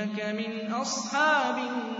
إنك من أصحاب النار.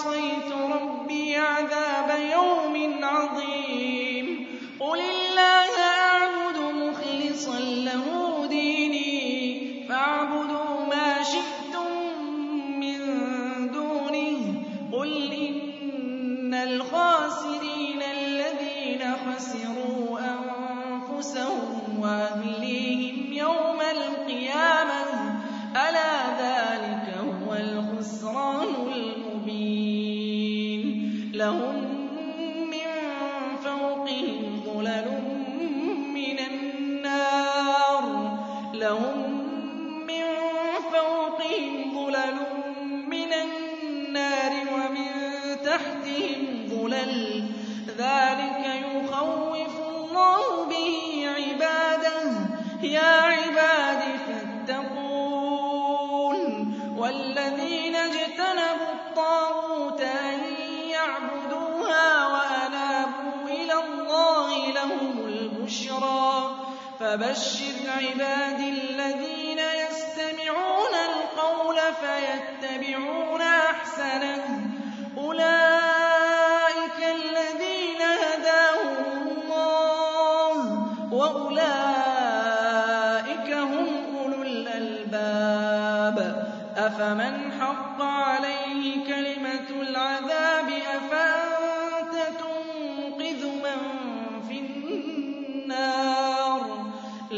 عَصَيْتُ رَبِّي عَذَابَ يَوْمٍ عَظِيمٍ. قُلِ اللَّهَ أَعْبُدُ مُخْلِصًا لَّهُ دِينِي فَاعْبُدُوا مَا شِئْتُم مِّن دُونِهِ. قُلْ إِنَّ الْخَاسِرِينَ الَّذِينَ خَسِرُوا لَهُم مِّن فَوْقِهِمْ ظُلَلٌ مِّنَ النَّارِ. لَهُم مِّن فَوْقِهِمْ ظُلَلٌ مِّنَ النَّارِ وَمِن تَحْتِهِمْ ظُلَلٌ. ذَلِكَ يُخَوِّفُ اللَّهُ بِهِ عِبَادَهُ. يَا فبشر عباد الذين يستمعون القول فيتبعون أحسنه. أولئك الذين هداهم الله وأولئك هم أولو الألباب. أفمن حق عليه كلمة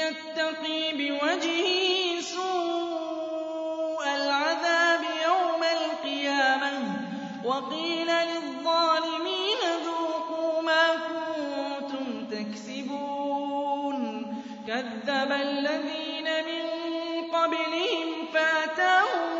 يتقي بوجهه سوء العذاب يوم القيامة وقيل للظالمين ذوقوا ما كنتم تكسبون كذب الذين من قبلهم فاتاهم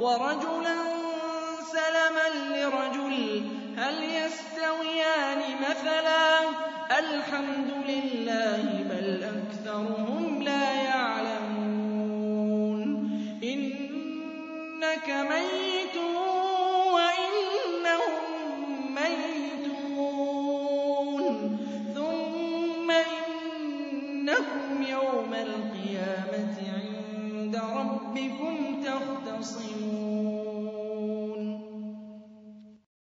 ورجلا سلما لرجل هل يستويان مثلا؟ الحمد لله بل أكثرهم رَبِّكُمْ تَخْتَصِمُونَ